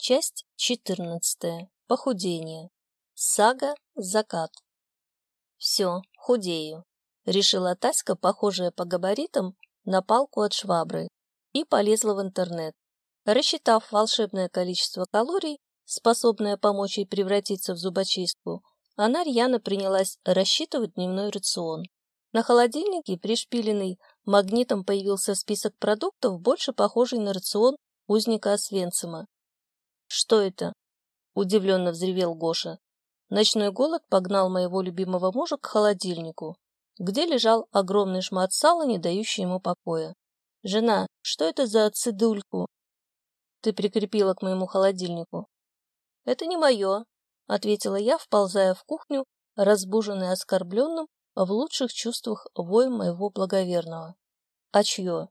Часть 14. Похудение. Сага «Закат». Все, худею. Решила Таська, похожая по габаритам на палку от швабры, и полезла в интернет. Рассчитав волшебное количество калорий, способное помочь ей превратиться в зубочистку, она рьяно принялась рассчитывать дневной рацион. На холодильнике, пришпиленный магнитом, появился список продуктов, больше похожий на рацион узника Освенцима. «Что это?» — удивленно взревел Гоша. Ночной голод погнал моего любимого мужа к холодильнику, где лежал огромный шмат сала, не дающий ему покоя. «Жена, что это за цидульку?» «Ты прикрепила к моему холодильнику». «Это не мое», — ответила я, вползая в кухню, разбуженный оскорбленным в лучших чувствах воем моего благоверного. «А чье?»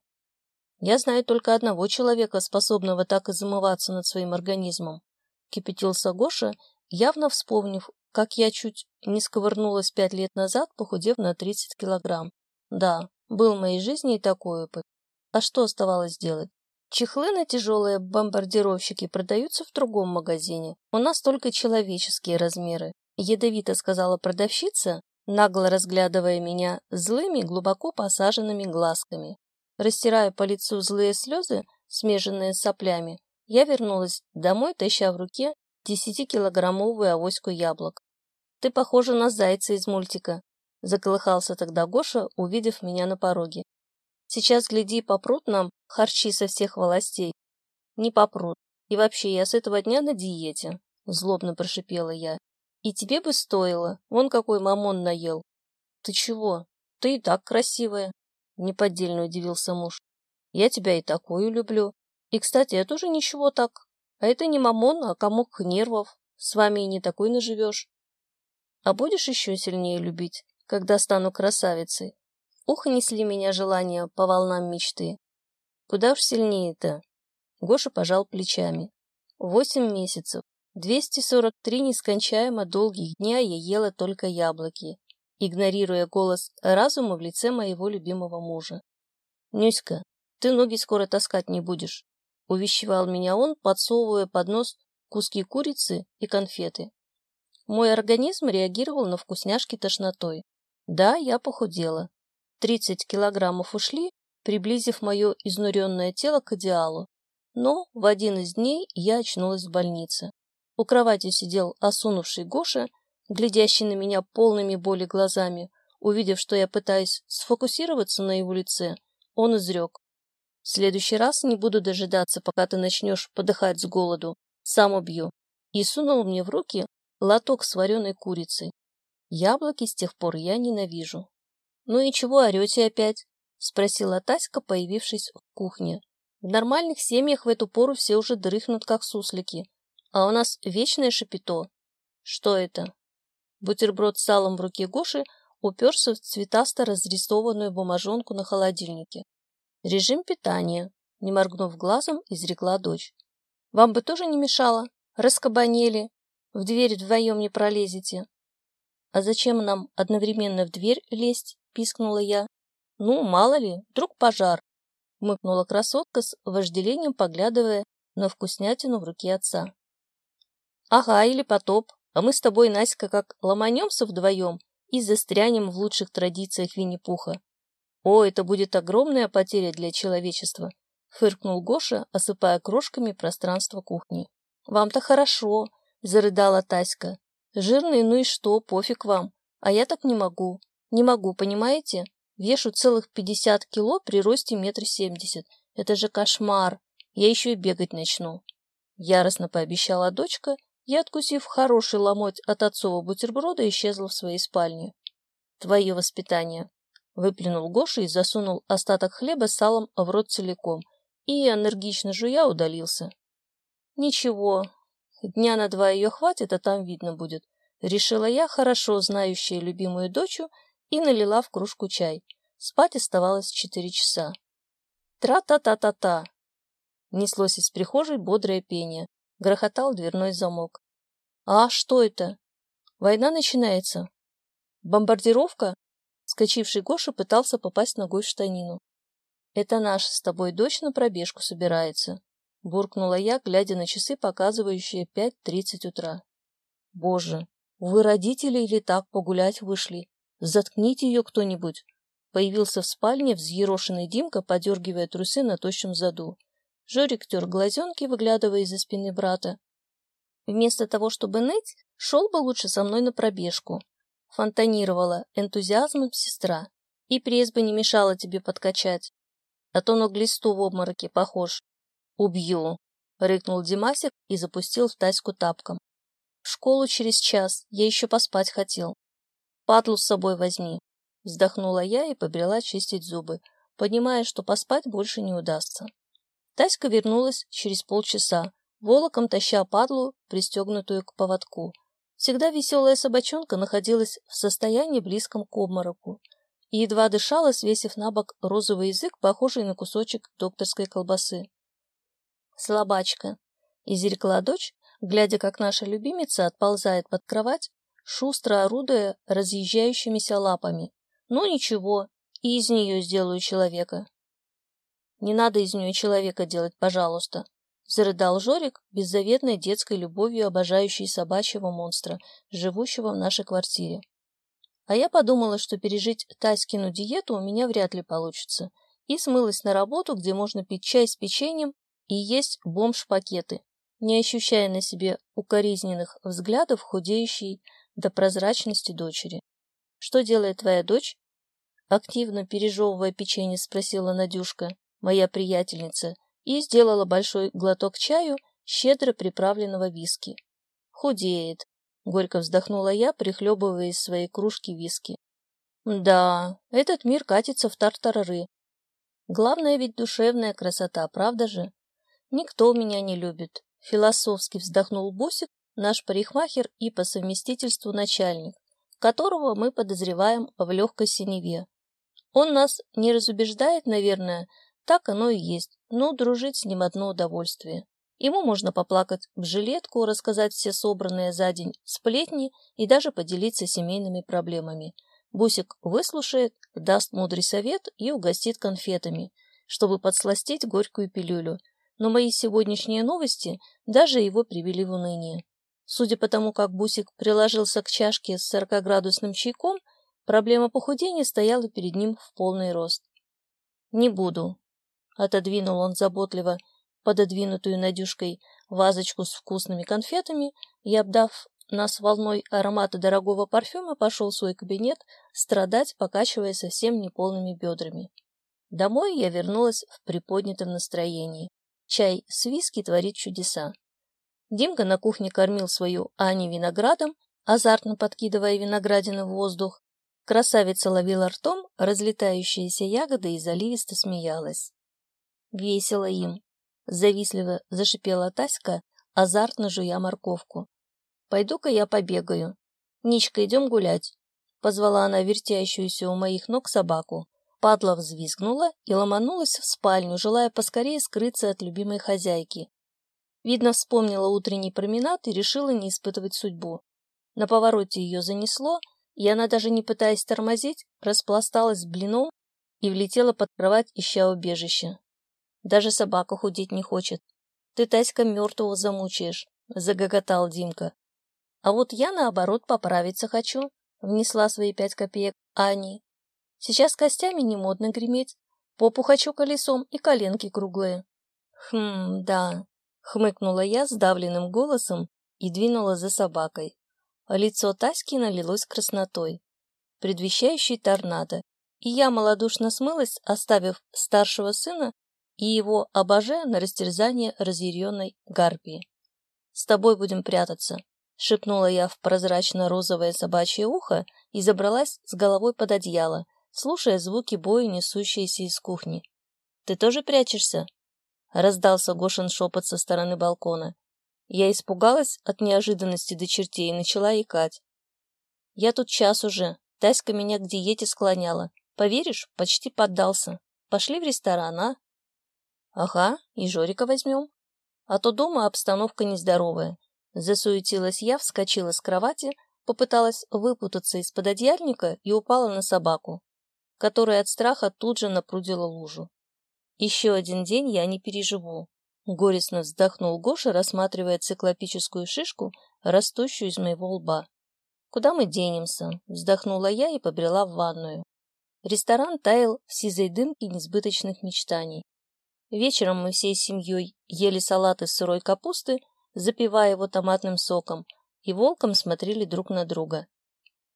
Я знаю только одного человека, способного так измываться над своим организмом. Кипятился Гоша, явно вспомнив, как я чуть не сковырнулась пять лет назад, похудев на 30 килограмм. Да, был в моей жизни и такой опыт. А что оставалось делать? Чехлы на тяжелые бомбардировщики продаются в другом магазине. У нас только человеческие размеры. Ядовито сказала продавщица, нагло разглядывая меня злыми, глубоко посаженными глазками. Растирая по лицу злые слезы, смеженные с соплями, я вернулась домой, таща в руке десятикилограммовую авоську яблок. «Ты похожа на зайца из мультика», — заколыхался тогда Гоша, увидев меня на пороге. «Сейчас, гляди, попрут нам харчи со всех властей». «Не попрут. И вообще, я с этого дня на диете», — злобно прошипела я. «И тебе бы стоило. Вон какой мамон наел». «Ты чего? Ты и так красивая», Неподдельно удивился муж. Я тебя и такую люблю. И, кстати, я тоже ничего так. А это не мамон, а комок нервов. С вами и не такой наживешь. А будешь еще сильнее любить, когда стану красавицей? Ух, несли меня желания по волнам мечты. Куда уж сильнее-то? Гоша пожал плечами. Восемь месяцев. 243 нескончаемо долгих дня я ела только яблоки игнорируя голос разума в лице моего любимого мужа. «Нюська, ты ноги скоро таскать не будешь», — увещевал меня он, подсовывая под нос куски курицы и конфеты. Мой организм реагировал на вкусняшки тошнотой. Да, я похудела. Тридцать килограммов ушли, приблизив мое изнуренное тело к идеалу. Но в один из дней я очнулась в больнице. У кровати сидел осунувший Гоша глядящий на меня полными боли глазами, увидев, что я пытаюсь сфокусироваться на его лице, он изрек. В следующий раз не буду дожидаться, пока ты начнешь подыхать с голоду. Сам убью. И сунул мне в руки лоток с вареной курицей. Яблоки с тех пор я ненавижу. «Ну и чего орете опять?» — спросила Таська, появившись в кухне. «В нормальных семьях в эту пору все уже дрыхнут, как суслики. А у нас вечное шапито. Что это?» Бутерброд с салом в руке Гоши уперся в цветасто разрисованную бумажонку на холодильнике. «Режим питания», — не моргнув глазом, изрекла дочь. «Вам бы тоже не мешало? Раскабанели. В дверь вдвоем не пролезете». «А зачем нам одновременно в дверь лезть?» — пискнула я. «Ну, мало ли, вдруг пожар», — мыкнула красотка с вожделением, поглядывая на вкуснятину в руке отца. «Ага, или потоп», а мы с тобой, Наська, как ломанемся вдвоем и застрянем в лучших традициях Винни-Пуха. О, это будет огромная потеря для человечества, фыркнул Гоша, осыпая крошками пространство кухни. Вам-то хорошо, зарыдала Таська. Жирный, ну и что, пофиг вам. А я так не могу. Не могу, понимаете? Вешу целых пятьдесят кило при росте метр семьдесят. Это же кошмар. Я еще и бегать начну. Яростно пообещала дочка я, откусив хороший ломоть от отцова бутерброда, исчезла в своей спальне. «Твое воспитание!» — выплюнул Гоша и засунул остаток хлеба с салом в рот целиком, и, энергично жуя, удалился. «Ничего, дня на два ее хватит, а там видно будет», — решила я, хорошо знающая любимую дочу, и налила в кружку чай. Спать оставалось четыре часа. «Тра-та-та-та-та!» Неслось из прихожей бодрое пение. Грохотал дверной замок. «А что это? Война начинается. Бомбардировка?» Скочивший Гоша пытался попасть ногой в штанину. «Это наша с тобой дочь на пробежку собирается. буркнула я, глядя на часы, показывающие 5.30 утра. Боже, вы родители или так погулять вышли? Заткните ее кто-нибудь. Появился в спальне взъерошенный Димка, подергивая трусы на тощем заду. Жорик тер глазенки, выглядывая из-за спины брата. Вместо того, чтобы ныть, шел бы лучше со мной на пробежку. Фонтанировала энтузиазмом сестра. И пресс не мешала тебе подкачать. А то на глисту в обмороке похож. Убью, рыкнул Димасик и запустил в Таську тапком. В школу через час, я еще поспать хотел. Патлу с собой возьми, Вздохнула я и побрела чистить зубы, понимая, что поспать больше не удастся. Таська вернулась через полчаса, волоком таща падлу, пристегнутую к поводку. Всегда веселая собачонка находилась в состоянии близком к обмороку и едва дышала, свесив на бок розовый язык, похожий на кусочек докторской колбасы. «Слабачка!» — изрекла дочь, глядя, как наша любимица отползает под кровать, шустро орудуя разъезжающимися лапами, ну ничего, и из нее сделаю человека. Не надо из нее человека делать, пожалуйста, зарыдал Жорик, беззаветной детской любовью обожающий собачьего монстра, живущего в нашей квартире. А я подумала, что пережить Таськину диету у меня вряд ли получится, и смылась на работу, где можно пить чай с печеньем и есть бомж-пакеты, не ощущая на себе укоризненных взглядов худеющей до прозрачности дочери. Что делает твоя дочь? Активно пережевывая печенье, спросила Надюшка, моя приятельница, и сделала большой глоток чаю, щедро приправленного виски. Худеет. Горько вздохнула я, прихлебывая из своей кружки виски. Да, этот мир катится в тартарары. Главное ведь душевная красота, правда же? Никто меня не любит. Философски вздохнул Бусик, наш парикмахер и по совместительству начальник которого мы подозреваем в легкой синеве. Он нас не разубеждает, наверное, так оно и есть, но дружить с ним одно удовольствие. Ему можно поплакать в жилетку, рассказать все собранные за день сплетни и даже поделиться семейными проблемами. Бусик выслушает, даст мудрый совет и угостит конфетами, чтобы подсластить горькую пилюлю. Но мои сегодняшние новости даже его привели в уныние. Судя по тому, как Бусик приложился к чашке с 40-градусным чайком, проблема похудения стояла перед ним в полный рост. «Не буду», — отодвинул он заботливо пододвинутую Надюшкой вазочку с вкусными конфетами и, обдав нас волной аромата дорогого парфюма, пошел в свой кабинет страдать, покачивая совсем неполными бедрами. Домой я вернулась в приподнятом настроении. Чай с виски творит чудеса. Димка на кухне кормил свою Ани виноградом, азартно подкидывая виноградины в воздух. Красавица ловила ртом разлетающиеся ягоды и заливисто смеялась. Весело им. Завистливо зашипела Таська, азартно жуя морковку. «Пойду-ка я побегаю. Ничка, идем гулять», — позвала она вертящуюся у моих ног собаку. Падла взвизгнула и ломанулась в спальню, желая поскорее скрыться от любимой хозяйки. Видно, вспомнила утренний променад и решила не испытывать судьбу. На повороте ее занесло, и она, даже не пытаясь тормозить, распласталась блином и влетела под кровать, ища убежище. Даже собака худеть не хочет. Ты, Таська, мертвого замучаешь, — загоготал Димка. А вот я, наоборот, поправиться хочу, — внесла свои пять копеек Ани. Сейчас костями не модно греметь, попу хочу колесом и коленки круглые. Хм, да, Хмыкнула я сдавленным голосом и двинула за собакой. Лицо Таськи налилось краснотой, предвещающей торнадо, и я малодушно смылась, оставив старшего сына и его обоже на растерзание разъяренной гарпии. «С тобой будем прятаться», — шепнула я в прозрачно-розовое собачье ухо и забралась с головой под одеяло, слушая звуки боя, несущиеся из кухни. «Ты тоже прячешься?» Раздался Гошин шепот со стороны балкона. Я испугалась от неожиданности до чертей и начала икать. Я тут час уже. Таська меня к диете склоняла. Поверишь, почти поддался. Пошли в ресторан, а? Ага, и Жорика возьмем. А то дома обстановка нездоровая. Засуетилась я, вскочила с кровати, попыталась выпутаться из-под одеяльника и упала на собаку, которая от страха тут же напрудила лужу. Еще один день я не переживу. Горестно вздохнул Гоша, рассматривая циклопическую шишку, растущую из моего лба. «Куда мы денемся?» — вздохнула я и побрела в ванную. Ресторан таял в сизой дымке несбыточных мечтаний. Вечером мы всей семьей ели салат из сырой капусты, запивая его томатным соком, и волком смотрели друг на друга.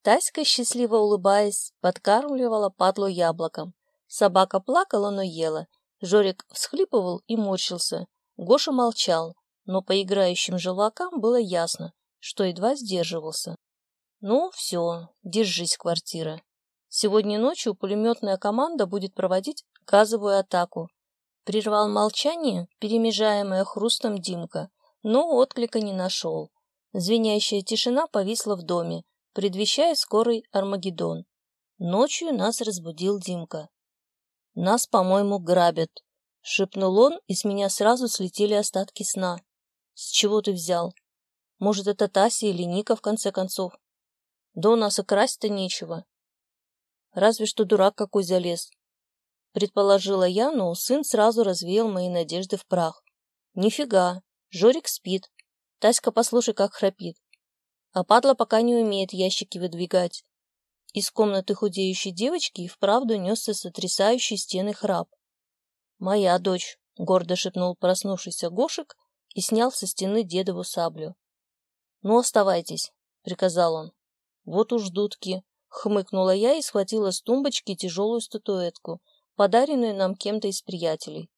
Таська, счастливо улыбаясь, подкармливала падлу яблоком. Собака плакала, но ела. Жорик всхлипывал и морщился. Гоша молчал, но по играющим желвакам было ясно, что едва сдерживался. «Ну, все, держись, квартира. Сегодня ночью пулеметная команда будет проводить газовую атаку». Прервал молчание, перемежаемое хрустом Димка, но отклика не нашел. Звенящая тишина повисла в доме, предвещая скорый Армагеддон. Ночью нас разбудил Димка. «Нас, по-моему, грабят», — шепнул он, и с меня сразу слетели остатки сна. «С чего ты взял? Может, это Тася или Ника, в конце концов? Да у нас и красть-то нечего. Разве что дурак какой залез. Предположила я, но сын сразу развеял мои надежды в прах. Нифига, Жорик спит. Таська, послушай, как храпит. А падла пока не умеет ящики выдвигать. Из комнаты худеющей девочки и вправду несся сотрясающий стены храп. «Моя дочь», — гордо шепнул проснувшийся Гошек и снял со стены дедову саблю. «Ну, оставайтесь», — приказал он. «Вот уж дудки», — хмыкнула я и схватила с тумбочки тяжелую статуэтку, подаренную нам кем-то из приятелей.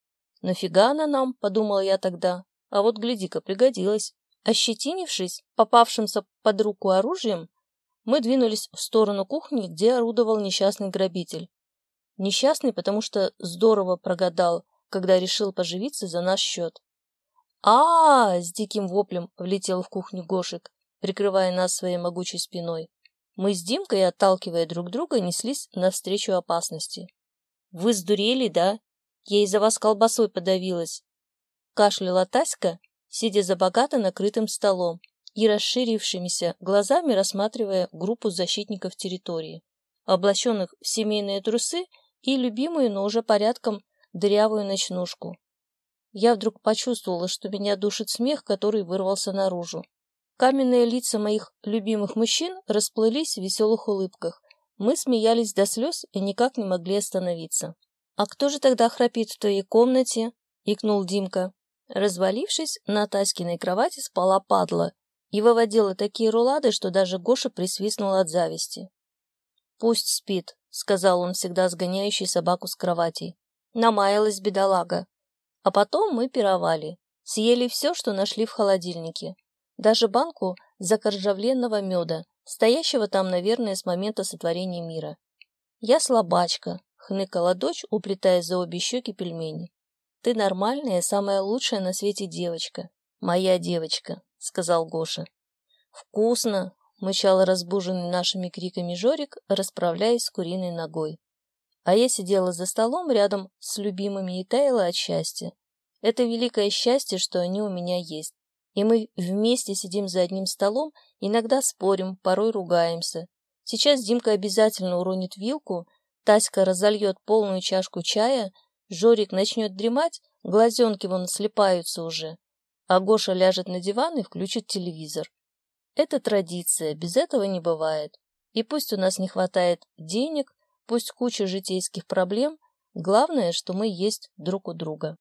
«Нафига она нам?» — подумала я тогда. А вот, гляди-ка, пригодилась. Ощетинившись попавшимся под руку оружием, мы двинулись в сторону кухни, где орудовал несчастный грабитель. Несчастный, потому что здорово прогадал, когда решил поживиться за наш счет. а, -а, -а с диким воплем влетел в кухню Гошек, прикрывая нас своей могучей спиной. Мы с Димкой, отталкивая друг друга, неслись навстречу опасности. «Вы сдурели, да? Я из-за вас колбасой подавилась!» Кашляла Таська, сидя за богато накрытым столом, и расширившимися глазами рассматривая группу защитников территории, облаченных в семейные трусы и любимую, но уже порядком дырявую ночнушку. Я вдруг почувствовала, что меня душит смех, который вырвался наружу. Каменные лица моих любимых мужчин расплылись в веселых улыбках. Мы смеялись до слез и никак не могли остановиться. «А кто же тогда храпит в твоей комнате?» — икнул Димка. Развалившись, на Таськиной кровати спала падла, и выводила такие рулады, что даже Гоша присвистнул от зависти. «Пусть спит», — сказал он, всегда сгоняющий собаку с кровати. Намаялась бедолага. А потом мы пировали. Съели все, что нашли в холодильнике. Даже банку закоржавленного меда, стоящего там, наверное, с момента сотворения мира. «Я слабачка», — хныкала дочь, уплетая за обе щеки пельмени. «Ты нормальная, самая лучшая на свете девочка. Моя девочка», — сказал Гоша. «Вкусно!» — мычал разбуженный нашими криками Жорик, расправляясь с куриной ногой. А я сидела за столом рядом с любимыми и таяла от счастья. Это великое счастье, что они у меня есть. И мы вместе сидим за одним столом, иногда спорим, порой ругаемся. Сейчас Димка обязательно уронит вилку, Таська разольет полную чашку чая, Жорик начнет дремать, глазенки вон слепаются уже а Гоша ляжет на диван и включит телевизор. Это традиция, без этого не бывает. И пусть у нас не хватает денег, пусть куча житейских проблем, главное, что мы есть друг у друга.